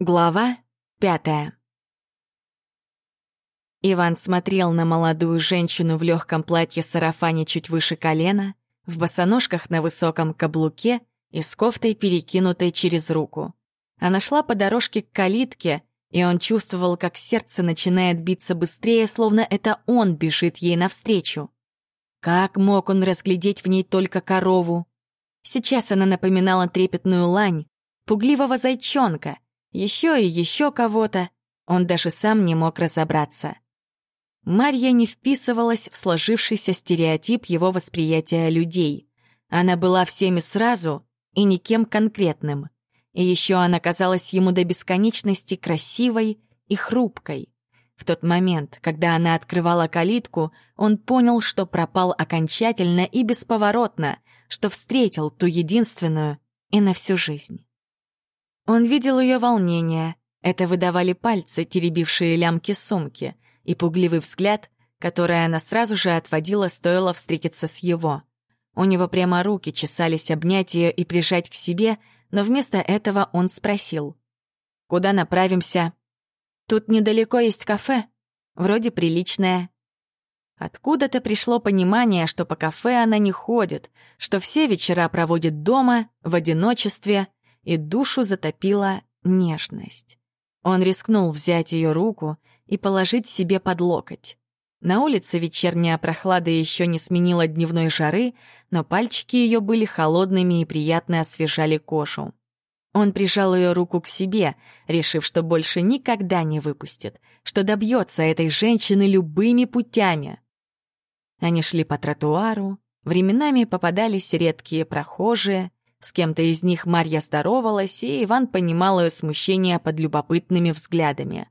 Глава пятая Иван смотрел на молодую женщину в легком платье-сарафане чуть выше колена, в босоножках на высоком каблуке и с кофтой, перекинутой через руку. Она шла по дорожке к калитке, и он чувствовал, как сердце начинает биться быстрее, словно это он бежит ей навстречу. Как мог он разглядеть в ней только корову? Сейчас она напоминала трепетную лань, пугливого зайчонка — еще и еще кого-то. Он даже сам не мог разобраться. Марья не вписывалась в сложившийся стереотип его восприятия людей. Она была всеми сразу и никем конкретным. И еще она казалась ему до бесконечности красивой и хрупкой. В тот момент, когда она открывала калитку, он понял, что пропал окончательно и бесповоротно, что встретил ту единственную и на всю жизнь. Он видел ее волнение. Это выдавали пальцы, теребившие лямки сумки, и пугливый взгляд, который она сразу же отводила, стоило встретиться с его. У него прямо руки чесались обнять ее и прижать к себе, но вместо этого он спросил. «Куда направимся?» «Тут недалеко есть кафе. Вроде приличное». Откуда-то пришло понимание, что по кафе она не ходит, что все вечера проводит дома, в одиночестве, и душу затопила нежность. Он рискнул взять ее руку и положить себе под локоть. На улице вечерняя прохлада еще не сменила дневной жары, но пальчики ее были холодными и приятно освежали кожу. Он прижал ее руку к себе, решив, что больше никогда не выпустит, что добьется этой женщины любыми путями. Они шли по тротуару, временами попадались редкие прохожие, с кем-то из них Марья здоровалась, и Иван понимал ее смущение под любопытными взглядами.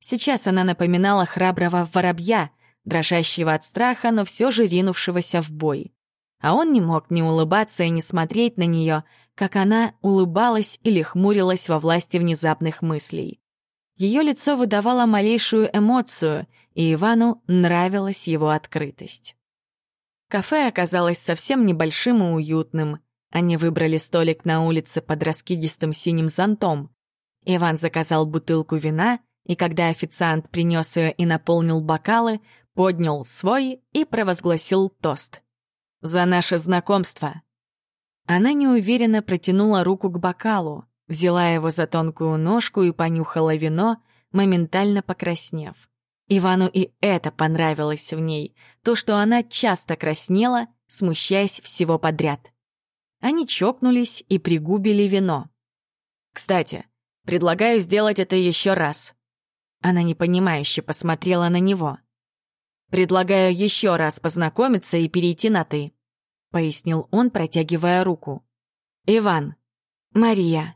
Сейчас она напоминала храброго воробья, дрожащего от страха, но все же ринувшегося в бой. А он не мог не улыбаться и не смотреть на нее, как она улыбалась или хмурилась во власти внезапных мыслей. Ее лицо выдавало малейшую эмоцию, и Ивану нравилась его открытость. Кафе оказалось совсем небольшим и уютным — они выбрали столик на улице под раскидистым синим зонтом. Иван заказал бутылку вина, и когда официант принес ее и наполнил бокалы, поднял свой и провозгласил тост. «За наше знакомство!» Она неуверенно протянула руку к бокалу, взяла его за тонкую ножку и понюхала вино, моментально покраснев. Ивану и это понравилось в ней, то, что она часто краснела, смущаясь всего подряд. Они чокнулись и пригубили вино. «Кстати, предлагаю сделать это еще раз». Она непонимающе посмотрела на него. «Предлагаю еще раз познакомиться и перейти на «ты», — пояснил он, протягивая руку. «Иван». «Мария».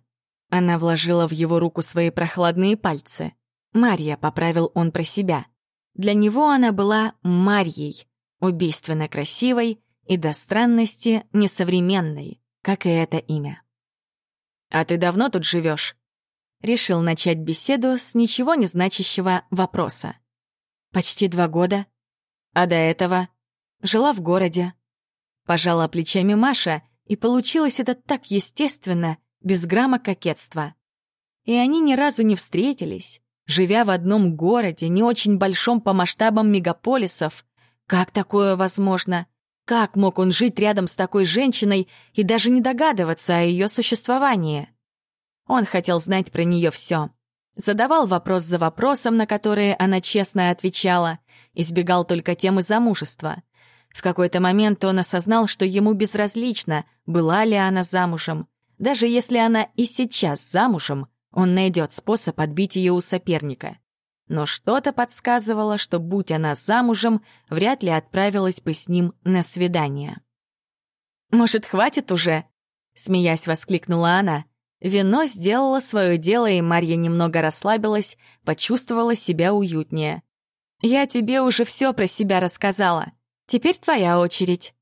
Она вложила в его руку свои прохладные пальцы. «Марья», — поправил он про себя. Для него она была Марьей, убийственно красивой, и до странности несовременной, как и это имя. «А ты давно тут живешь? Решил начать беседу с ничего не значащего вопроса. «Почти два года. А до этого жила в городе». Пожала плечами Маша, и получилось это так естественно, без грамма кокетства. И они ни разу не встретились, живя в одном городе, не очень большом по масштабам мегаполисов. Как такое возможно? Как мог он жить рядом с такой женщиной и даже не догадываться о ее существовании? Он хотел знать про нее все. Задавал вопрос за вопросом, на которые она честно отвечала, избегал только темы замужества. В какой-то момент он осознал, что ему безразлично, была ли она замужем. Даже если она и сейчас замужем, он найдет способ отбить ее у соперника но что-то подсказывало, что, будь она замужем, вряд ли отправилась бы с ним на свидание. «Может, хватит уже?» — смеясь воскликнула она. Вино сделало свое дело, и Марья немного расслабилась, почувствовала себя уютнее. «Я тебе уже все про себя рассказала. Теперь твоя очередь».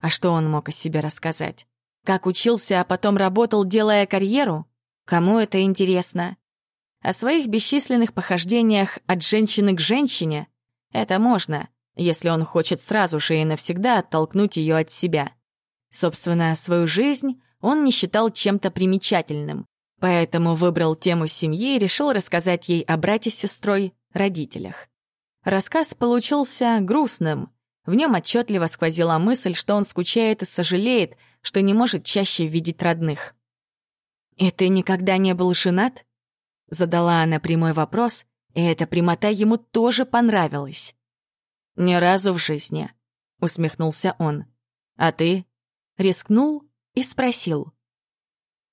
А что он мог о себе рассказать? Как учился, а потом работал, делая карьеру? Кому это интересно? О своих бесчисленных похождениях от женщины к женщине это можно, если он хочет сразу же и навсегда оттолкнуть ее от себя. Собственно, свою жизнь он не считал чем-то примечательным. Поэтому выбрал тему семьи и решил рассказать ей о брате с сестрой, родителях. Рассказ получился грустным. В нем отчетливо сквозила мысль, что он скучает и сожалеет, что не может чаще видеть родных. «И ты никогда не был женат?» Задала она прямой вопрос, и эта прямота ему тоже понравилась. «Ни разу в жизни», — усмехнулся он. «А ты?» Рискнул и спросил.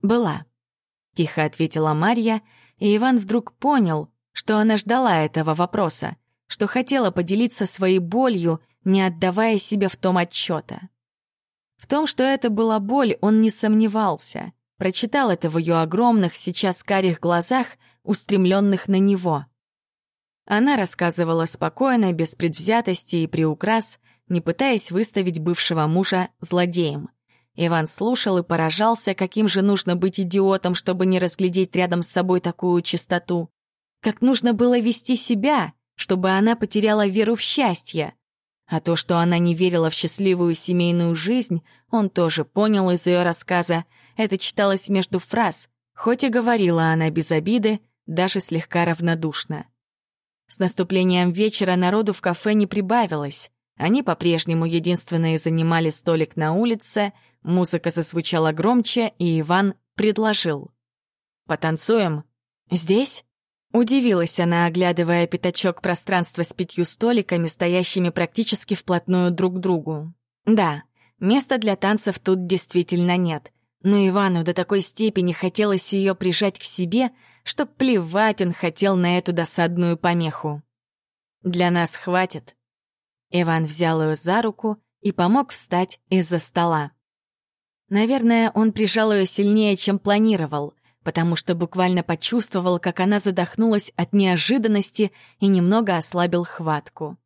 «Была», — тихо ответила Марья, и Иван вдруг понял, что она ждала этого вопроса, что хотела поделиться своей болью, не отдавая себе в том отчета. В том, что это была боль, он не сомневался. Прочитал это в ее огромных, сейчас карих глазах, устремленных на него. Она рассказывала спокойно, без предвзятости и приукрас, не пытаясь выставить бывшего мужа злодеем. Иван слушал и поражался, каким же нужно быть идиотом, чтобы не разглядеть рядом с собой такую чистоту. Как нужно было вести себя, чтобы она потеряла веру в счастье. А то, что она не верила в счастливую семейную жизнь, он тоже понял из ее рассказа. Это читалось между фраз, хоть и говорила она без обиды, даже слегка равнодушно. С наступлением вечера народу в кафе не прибавилось. Они по-прежнему единственные занимали столик на улице, музыка зазвучала громче, и Иван предложил. «Потанцуем? Здесь?» Удивилась она, оглядывая пятачок пространства с пятью столиками, стоящими практически вплотную друг к другу. Да, места для танцев тут действительно нет, но Ивану до такой степени хотелось ее прижать к себе, что плевать он хотел на эту досадную помеху. «Для нас хватит». Иван взял ее за руку и помог встать из-за стола. Наверное, он прижал ее сильнее, чем планировал — потому что буквально почувствовал, как она задохнулась от неожиданности и немного ослабил хватку.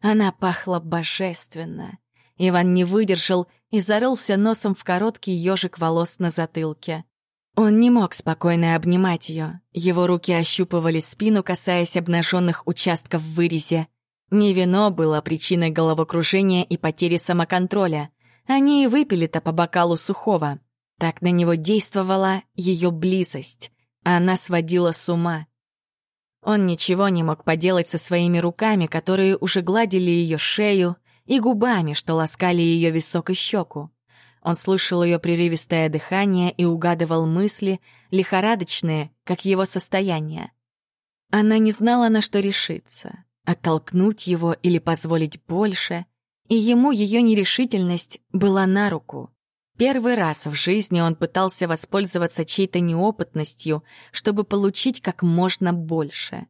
Она пахла божественно. Иван не выдержал и зарылся носом в короткий ежик волос на затылке. Он не мог спокойно обнимать ее. Его руки ощупывали спину, касаясь обнаженных участков в вырезе. Не вино было причиной головокружения и потери самоконтроля. Они и выпили-то по бокалу сухого. Так на него действовала ее близость. Она сводила с ума. Он ничего не мог поделать со своими руками, которые уже гладили ее шею, и губами, что ласкали ее висок и щеку. Он слышал ее прерывистое дыхание и угадывал мысли, лихорадочные, как его состояние. Она не знала, на что решиться — оттолкнуть его или позволить больше, и ему ее нерешительность была на руку. Первый раз в жизни он пытался воспользоваться чьей-то неопытностью, чтобы получить как можно больше.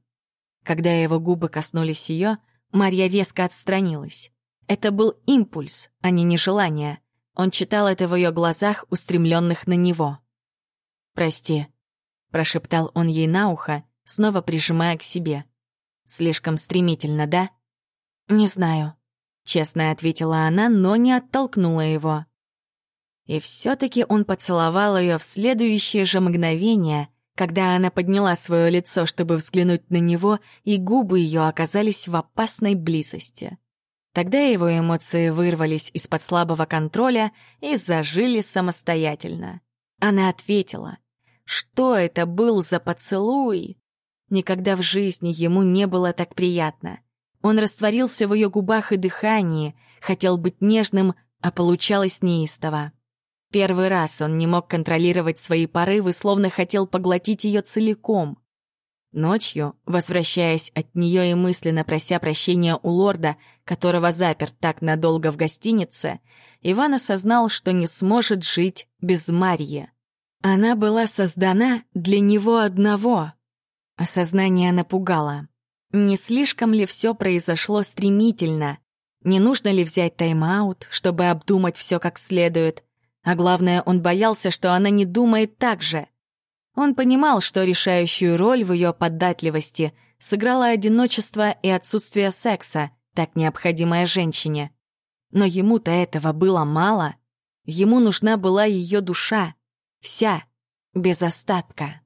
Когда его губы коснулись ее, Марья резко отстранилась. Это был импульс, а не нежелание. Он читал это в ее глазах, устремленных на него. «Прости», — прошептал он ей на ухо, снова прижимая к себе. «Слишком стремительно, да?» «Не знаю», — честно ответила она, но не оттолкнула его. И все-таки он поцеловал ее в следующее же мгновение, когда она подняла свое лицо, чтобы взглянуть на него, и губы ее оказались в опасной близости. Тогда его эмоции вырвались из-под слабого контроля и зажили самостоятельно. Она ответила, что это был за поцелуй? Никогда в жизни ему не было так приятно. Он растворился в ее губах и дыхании, хотел быть нежным, а получалось неистово. Первый раз он не мог контролировать свои порывы, словно хотел поглотить ее целиком. Ночью, возвращаясь от нее и мысленно прося прощения у лорда, которого запер так надолго в гостинице, Иван осознал, что не сможет жить без Марьи. Она была создана для него одного. Осознание напугало. Не слишком ли все произошло стремительно? Не нужно ли взять тайм-аут, чтобы обдумать все как следует? А главное, он боялся, что она не думает так же. Он понимал, что решающую роль в ее податливости сыграло одиночество и отсутствие секса, так необходимое женщине. Но ему-то этого было мало. Ему нужна была ее душа. Вся, без остатка.